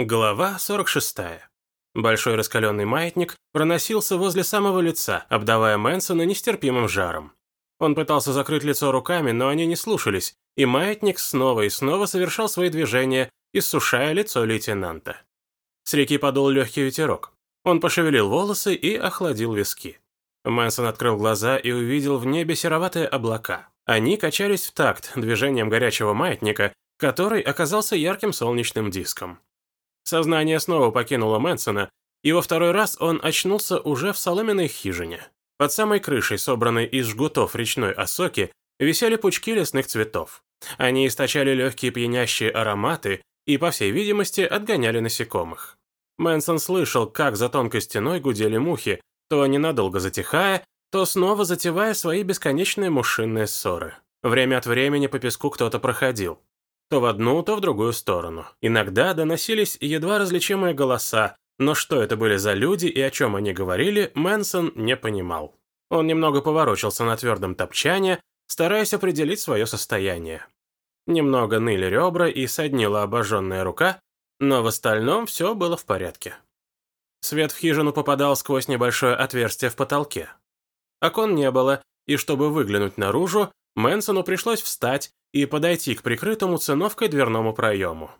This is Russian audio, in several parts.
Глава 46. Большой раскаленный маятник проносился возле самого лица, обдавая Мэнсона нестерпимым жаром. Он пытался закрыть лицо руками, но они не слушались, и маятник снова и снова совершал свои движения, иссушая лицо лейтенанта. С реки подул легкий ветерок. Он пошевелил волосы и охладил виски. Мэнсон открыл глаза и увидел в небе сероватые облака. Они качались в такт движением горячего маятника, который оказался ярким солнечным диском. Сознание снова покинуло Мэнсона, и во второй раз он очнулся уже в соломенной хижине. Под самой крышей, собранной из жгутов речной осоки, висели пучки лесных цветов. Они источали легкие пьянящие ароматы и, по всей видимости, отгоняли насекомых. Мэнсон слышал, как за тонкой стеной гудели мухи, то ненадолго затихая, то снова затевая свои бесконечные мушинные ссоры. Время от времени по песку кто-то проходил то в одну, то в другую сторону. Иногда доносились едва различимые голоса, но что это были за люди и о чем они говорили, Мэнсон не понимал. Он немного поворочился на твердом топчане, стараясь определить свое состояние. Немного ныли ребра и соднила обожженная рука, но в остальном все было в порядке. Свет в хижину попадал сквозь небольшое отверстие в потолке. Окон не было, и чтобы выглянуть наружу, Мэнсону пришлось встать и подойти к прикрытому циновкой дверному проему.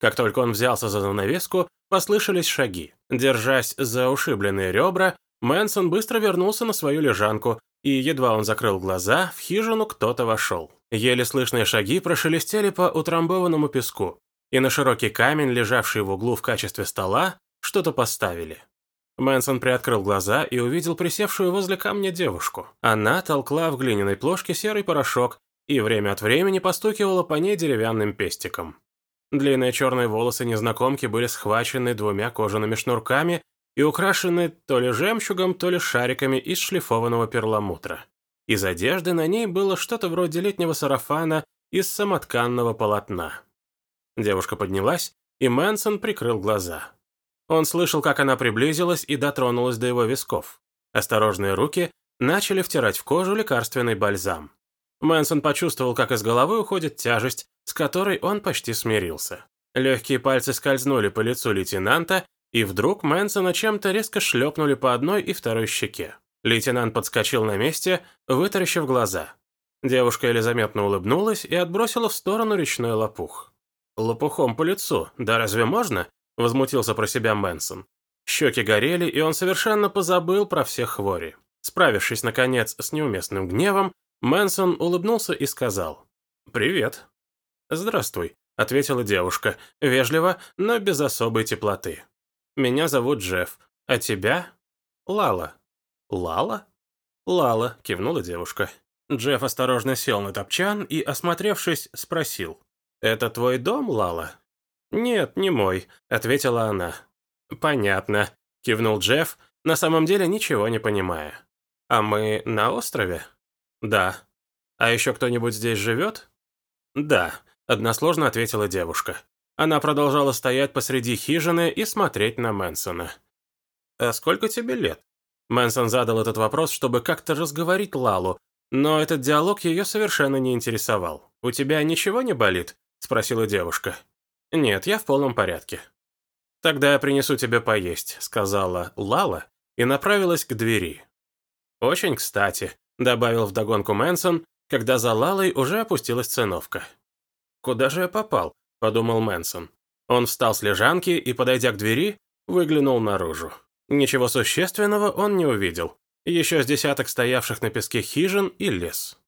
Как только он взялся за занавеску, послышались шаги. Держась за ушибленные ребра, Мэнсон быстро вернулся на свою лежанку, и едва он закрыл глаза, в хижину кто-то вошел. Еле слышные шаги прошелестели по утрамбованному песку, и на широкий камень, лежавший в углу в качестве стола, что-то поставили. Мэнсон приоткрыл глаза и увидел присевшую возле камня девушку. Она толкла в глиняной плошке серый порошок и время от времени постукивала по ней деревянным пестиком. Длинные черные волосы незнакомки были схвачены двумя кожаными шнурками и украшены то ли жемчугом, то ли шариками из шлифованного перламутра. Из одежды на ней было что-то вроде летнего сарафана из самотканного полотна. Девушка поднялась, и Мэнсон прикрыл глаза. Он слышал, как она приблизилась и дотронулась до его висков. Осторожные руки начали втирать в кожу лекарственный бальзам. Мэнсон почувствовал, как из головы уходит тяжесть, с которой он почти смирился. Легкие пальцы скользнули по лицу лейтенанта, и вдруг Мэнсона чем-то резко шлепнули по одной и второй щеке. Лейтенант подскочил на месте, вытаращив глаза. Девушка еле заметно улыбнулась и отбросила в сторону речной лопух. «Лопухом по лицу, да разве можно?» – возмутился про себя Мэнсон. Щеки горели, и он совершенно позабыл про все хвори. Справившись, наконец, с неуместным гневом, Мэнсон улыбнулся и сказал «Привет». «Здравствуй», — ответила девушка, вежливо, но без особой теплоты. «Меня зовут Джефф, а тебя?» «Лала». «Лала?» «Лала», — кивнула девушка. Джефф осторожно сел на топчан и, осмотревшись, спросил. «Это твой дом, Лала?» «Нет, не мой», — ответила она. «Понятно», — кивнул Джефф, на самом деле ничего не понимая. «А мы на острове?» «Да». «А еще кто-нибудь здесь живет?» «Да», — односложно ответила девушка. Она продолжала стоять посреди хижины и смотреть на Мэнсона. «А сколько тебе лет?» Мэнсон задал этот вопрос, чтобы как-то разговорить Лалу, но этот диалог ее совершенно не интересовал. «У тебя ничего не болит?» – спросила девушка. «Нет, я в полном порядке». «Тогда я принесу тебе поесть», – сказала Лала и направилась к двери. «Очень кстати», добавил вдогонку Мэнсон, когда за Лалой уже опустилась циновка. «Куда же я попал?» – подумал Мэнсон. Он встал с лежанки и, подойдя к двери, выглянул наружу. Ничего существенного он не увидел. Еще с десяток стоявших на песке хижин и лес.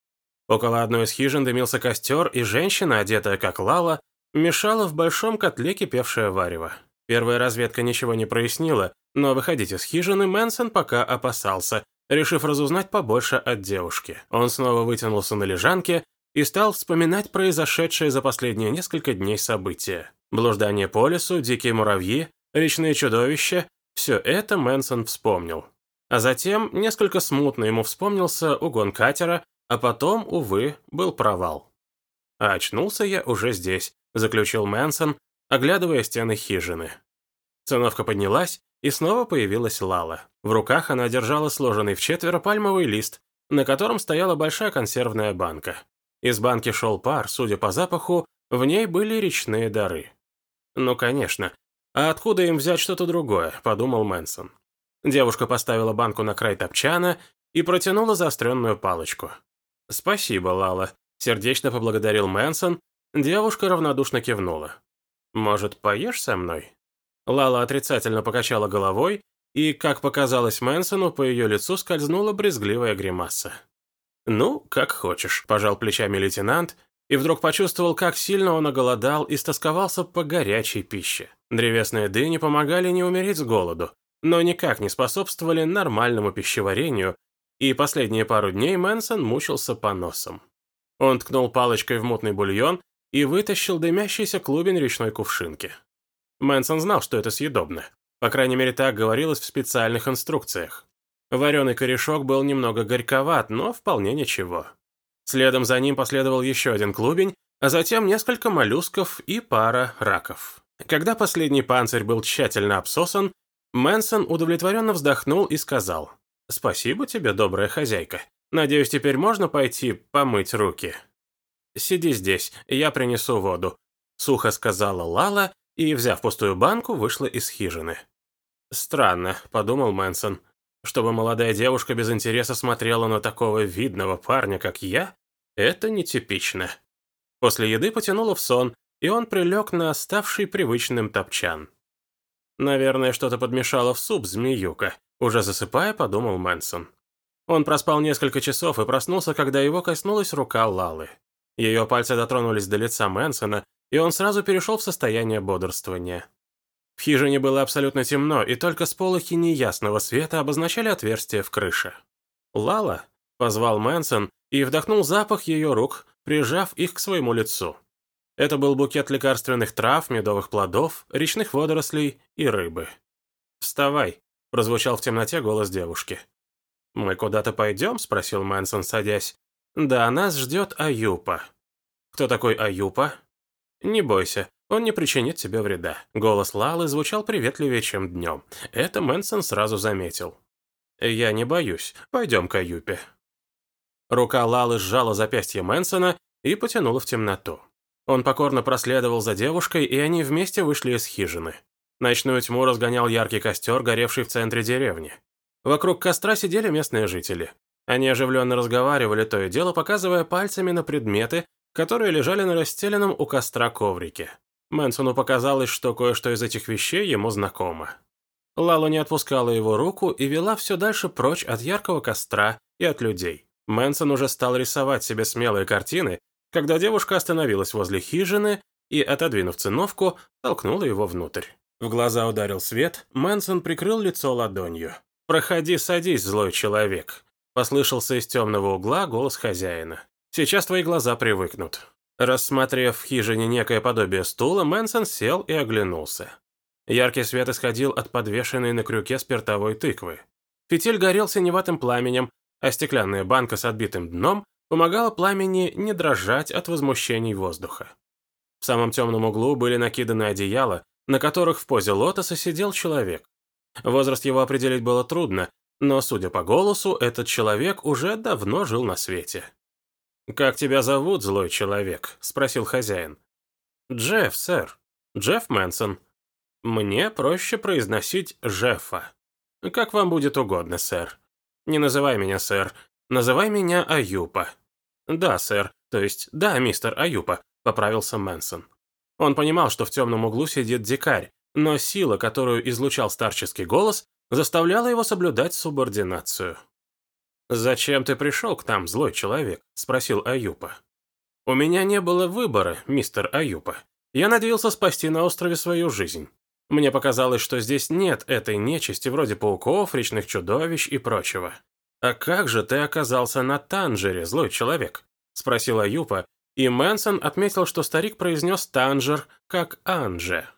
Около одной из хижин дымился костер, и женщина, одетая как Лала, мешала в большом котле кипевшее варево. Первая разведка ничего не прояснила, но выходить из хижины Мэнсон пока опасался, решив разузнать побольше от девушки. Он снова вытянулся на лежанке и стал вспоминать произошедшие за последние несколько дней события. Блуждание по лесу, дикие муравьи, речные чудовища – все это Мэнсон вспомнил. А затем несколько смутно ему вспомнился угон катера, а потом, увы, был провал. А очнулся я уже здесь, заключил Мэнсон, оглядывая стены хижины. Циновка поднялась, и снова появилась Лала. В руках она держала сложенный в четверо пальмовый лист, на котором стояла большая консервная банка. Из банки шел пар, судя по запаху, в ней были речные дары. Ну, конечно, А откуда им взять что-то другое, подумал Мэнсон. Девушка поставила банку на край топчана и протянула заостренную палочку. «Спасибо, Лала», — сердечно поблагодарил Мэнсон. Девушка равнодушно кивнула. «Может, поешь со мной?» Лала отрицательно покачала головой, и, как показалось Мэнсону, по ее лицу скользнула брезгливая гримаса. «Ну, как хочешь», – пожал плечами лейтенант, и вдруг почувствовал, как сильно он оголодал и стосковался по горячей пище. Древесные дыни помогали не умереть с голоду, но никак не способствовали нормальному пищеварению, и последние пару дней Мэнсон мучился по носам. Он ткнул палочкой в мутный бульон и вытащил дымящийся клубень речной кувшинки. Мэнсон знал, что это съедобно. По крайней мере, так говорилось в специальных инструкциях. Вареный корешок был немного горьковат, но вполне ничего. Следом за ним последовал еще один клубень, а затем несколько моллюсков и пара раков. Когда последний панцирь был тщательно обсосан, Мэнсон удовлетворенно вздохнул и сказал, «Спасибо тебе, добрая хозяйка. Надеюсь, теперь можно пойти помыть руки?» «Сиди здесь, я принесу воду», — сухо сказала Лала и, взяв пустую банку, вышла из хижины. «Странно», — подумал Мэнсон. Чтобы молодая девушка без интереса смотрела на такого видного парня, как я, это нетипично. После еды потянуло в сон, и он прилег на оставший привычным топчан. Наверное, что-то подмешало в суп змеюка. Уже засыпая, подумал Мэнсон. Он проспал несколько часов и проснулся, когда его коснулась рука Лалы. Ее пальцы дотронулись до лица Мэнсона, и он сразу перешел в состояние бодрствования. В хижине было абсолютно темно, и только сполохи неясного света обозначали отверстие в крыше. «Лала?» – позвал Мэнсон и вдохнул запах ее рук, прижав их к своему лицу. Это был букет лекарственных трав, медовых плодов, речных водорослей и рыбы. «Вставай», – прозвучал в темноте голос девушки. «Мы куда-то пойдем?» – спросил Мэнсон, садясь. «Да, нас ждет Аюпа». «Кто такой Аюпа?» «Не бойся, он не причинит тебе вреда». Голос Лалы звучал приветливее, чем днем. Это Мэнсон сразу заметил. «Я не боюсь. Пойдем к Аюпе». Рука Лалы сжала запястье Мэнсона и потянула в темноту. Он покорно проследовал за девушкой, и они вместе вышли из хижины. Ночную тьму разгонял яркий костер, горевший в центре деревни. Вокруг костра сидели местные жители. Они оживленно разговаривали, то и дело показывая пальцами на предметы, которые лежали на расстеленном у костра коврике. Мэнсону показалось, что кое-что из этих вещей ему знакомо. Лала не отпускала его руку и вела все дальше прочь от яркого костра и от людей. Мэнсон уже стал рисовать себе смелые картины, когда девушка остановилась возле хижины и, отодвинув циновку, толкнула его внутрь. В глаза ударил свет, Мэнсон прикрыл лицо ладонью. «Проходи, садись, злой человек», — послышался из темного угла голос хозяина. «Сейчас твои глаза привыкнут». Рассмотрев в хижине некое подобие стула, Мэнсон сел и оглянулся. Яркий свет исходил от подвешенной на крюке спиртовой тыквы. Фитиль горел синеватым пламенем, а стеклянная банка с отбитым дном помогала пламени не дрожать от возмущений воздуха. В самом темном углу были накиданы одеяла, на которых в позе лотоса сидел человек. Возраст его определить было трудно, но, судя по голосу, этот человек уже давно жил на свете. «Как тебя зовут, злой человек?» – спросил хозяин. «Джефф, сэр. Джефф Мэнсон. Мне проще произносить Джеффа. Как вам будет угодно, сэр. Не называй меня сэр. Называй меня Аюпа». «Да, сэр. То есть, да, мистер Аюпа», – поправился Мэнсон. Он понимал, что в темном углу сидит дикарь, но сила, которую излучал старческий голос, заставляла его соблюдать субординацию. «Зачем ты пришел к нам, злой человек?» – спросил Аюпа. «У меня не было выбора, мистер Аюпа. Я надеялся спасти на острове свою жизнь. Мне показалось, что здесь нет этой нечисти вроде пауков, речных чудовищ и прочего. А как же ты оказался на Танжере, злой человек?» – спросил Аюпа, и Мэнсон отметил, что старик произнес Танжер как Анже.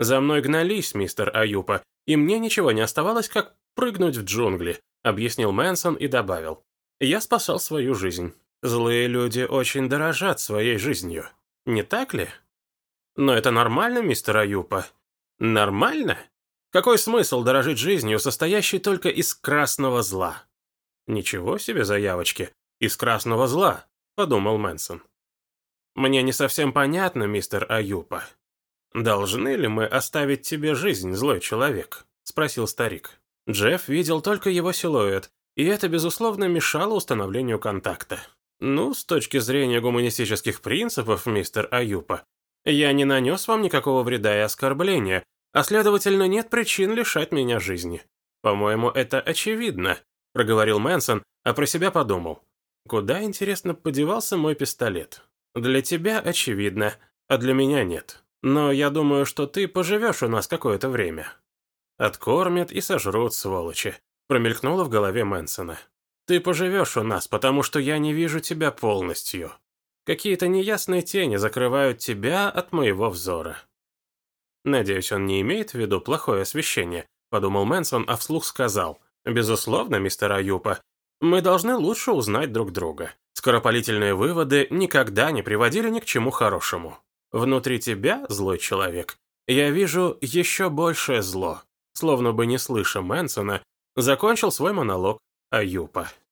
«За мной гнались, мистер Аюпа, и мне ничего не оставалось, как прыгнуть в джунгли, объяснил Мэнсон и добавил. «Я спасал свою жизнь. Злые люди очень дорожат своей жизнью. Не так ли?» «Но это нормально, мистер Аюпа?» «Нормально? Какой смысл дорожить жизнью, состоящей только из красного зла?» «Ничего себе заявочки. Из красного зла», — подумал Мэнсон. «Мне не совсем понятно, мистер Аюпа. «Должны ли мы оставить тебе жизнь, злой человек?» – спросил старик. Джефф видел только его силуэт, и это, безусловно, мешало установлению контакта. «Ну, с точки зрения гуманистических принципов, мистер Аюпа, я не нанес вам никакого вреда и оскорбления, а следовательно, нет причин лишать меня жизни. По-моему, это очевидно», – проговорил Мэнсон, а про себя подумал. «Куда, интересно, подевался мой пистолет? Для тебя очевидно, а для меня нет. Но я думаю, что ты поживешь у нас какое-то время». «Откормят и сожрут, сволочи», – промелькнуло в голове Мэнсона. «Ты поживешь у нас, потому что я не вижу тебя полностью. Какие-то неясные тени закрывают тебя от моего взора». «Надеюсь, он не имеет в виду плохое освещение», – подумал Мэнсон, а вслух сказал. «Безусловно, мистер Аюпа, мы должны лучше узнать друг друга. Скоропалительные выводы никогда не приводили ни к чему хорошему. Внутри тебя, злой человек, я вижу еще большее зло словно бы не слыша Мэнсона, закончил свой монолог Аюпа.